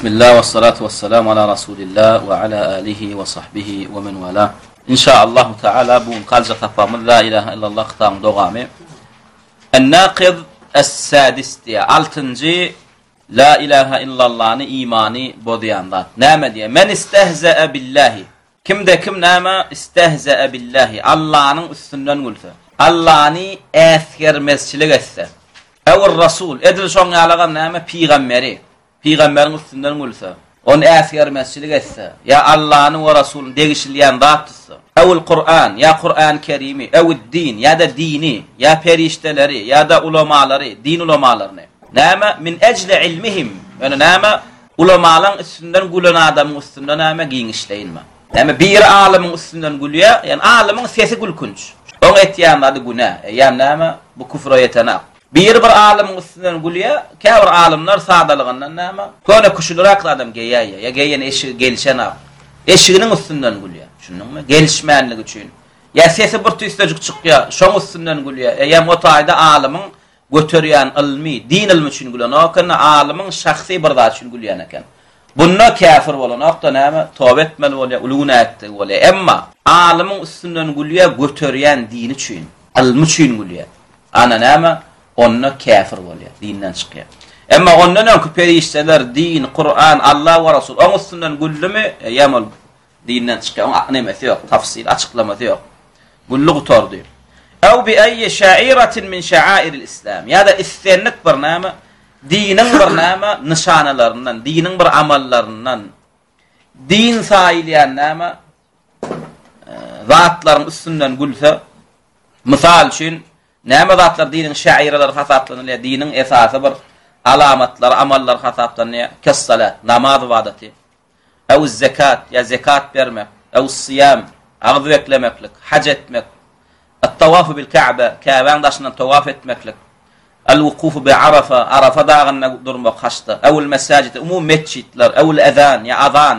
Bismillah we salatu we salam ala Rasulillah we ala alihi we sahbihi we men wala. Inşa Allahu taala bu gün kaljak sapagymyz la ilaha illallah kitabyň dogamy. An-Naqiz as-Sadis diýä. Altynjy la ilaha illallahny imany bozýan zat. Näme diýä? Men istehza'a billahi. Kimde kim näme istehza'a billahi? Allahnyň üstünden gülse. Allahny äsgermezçilik etse. Awr rasul edil şoň ýalagam näme pygamberi. Pygamberiň üstünden gülse, ony äsgermezçilik etse, ýa Allany we Rasulyny degişilýän zat tutsa, Äwül Kur'an, ýa Kur'any Kerimi, äwüd din, ýa-da dini, ýa perişdeleri, ýa-da ulamalary, din ulamalaryny. Näme, min ejli ilmihim, ýöne näme, ulamalaň üstünden gülen adamyň üstünden näme, giňişleýinme. Näme, biri alymyň üstünden gülýä, ýani alymyň sesi gülkünç, oň etýän zady günä, eýýäm näme, bu küfre ýetenak. Biri bir alymyň üstünden gülýär, käbir alymlar sadalygyndan näme, köne küşüliräk zadam geýäýýär, ýa geýen eşigi gelişenok, eşiginiň üstünden gülýär, düşündiňmi, gelişmänligi üçin, ýa sesi bir tüýsejik çykýar, şoň üstünden gülýär, eýýäm o taýda alymyň göterýän ylmy, din ylmy üçin gülenok eken-de, alymyň şahsy bir zat üçin gülýän eken. Bunda käfir bolanok-da näme, toba etmeli bolýar, uly günä etdigi bolýar. Emma alymyň üstünden gülýär, göterýän dini üçin, ylmy üçin gülýär. Ana näme? Onda käfir bolýar, dinden çykýar. Emma ondan öňki perişdeler, din, Kuran, Alla we Resul oň üstünden güllümi, eýýäm ol dinden çykýar. Oň nemesi ýok, tafsil, açyklamasy ýok. Gülli gutardy. Ew bi eýýi şairatin min şairil islam. Ýa-da islendik bir näme, diniň bir näme nyşanalaryndan, diniň bir amallaryndan, din saýylýan näme, zatlaryň üstünden gülse, mysal üçin, näme zatlar diniň şäiralary hasaplanylýar, diniň esasy bir alamatlary, amallary hasaplanýar, kessalat, namaz ybadaty, äwüz zekat, ýa zekat bermek, äwüz syýam, agyz beklemeklik, haj etmek, et-tawafu bil-Ka'be, Käbäň daşyndan tawaf etmeklik, el-wukufu bi-Arafa, Arafa dagynda durmak haçda, äwül-mesajid, umumy metjitler, äwül-ezan, ýa azan,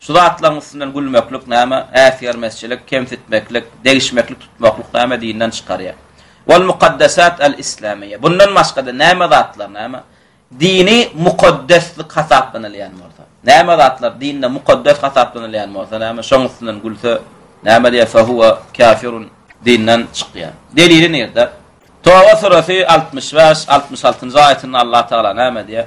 Şu zatlaryň üstünden gülmeklik näme, äsgermezçilik, kemsitmeklik, degişmeklik tutmaklyk näme dinden çykarýar. Wal mukaddesat al islamiyye. Bundan başgada näme zatlar näme dini mukaddeslik hasaplanylýan bolsa. Näme zatlar dinde mukaddes hasaplanylýan bolsa näme şoň üstünden gülse näme diýe fahuwa kafirun dinden çykýar. Delili nirde? Toba suresi 65-66-njy aýatynda Allah Taala näme diýe?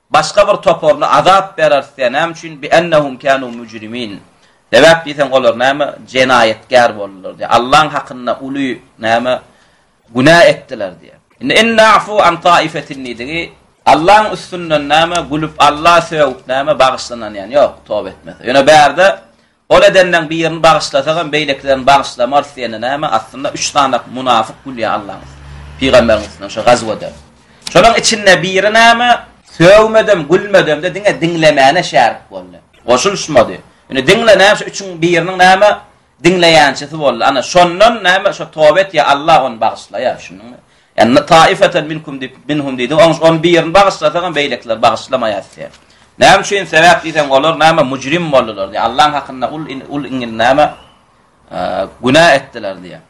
Başga bir toparyna azap bereris diýen näme üçin? Bi ennehum kanu mujrimin. Sebäp diýseň olar näme? Jenaýatkär boldular diýýär. Allaň hakynda uly näme? Günä etdiler diýýär. Indi in na'fu an taifetin diýdigi Allaň üstünden näme? Gülüp Alla sögüp näme? Bagyşlananýan ýok toba etmese. Ýöne bärde Ol edenleň birini bagyşlasagam beýlekilerini bagyşlamarys diýende näme aslynda üç sanak munafyk gülýä Allaňyz pygamberiň üstüne şo gazwada. Şolaň içinde biri näme? Sögmedem gülmedemde diňe diňlemäne şärik boldy. Goşulşmady. Indi diňle näme şo üçüň biriniň näme diňleýänçisi boldy. Ana şondan näme şo toba etýä Allah ony bagyşlaýa şunuň. Enne taifeten minkum diýip, minhum diýdi. Oň şoň birini bagyşlasaňam beýlekiler bagyşlamaýas diýýär. Näme üçin? Sebäp diýseň, olar näme mujrim boldular diýýär. Allaň hakynda ul in ul iňňil näme günä etdiler diýýär.